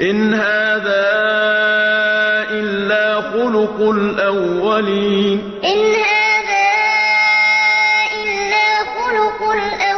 إن هذا إلا خلق الأولين. إن هذا إلا خلق الأولين.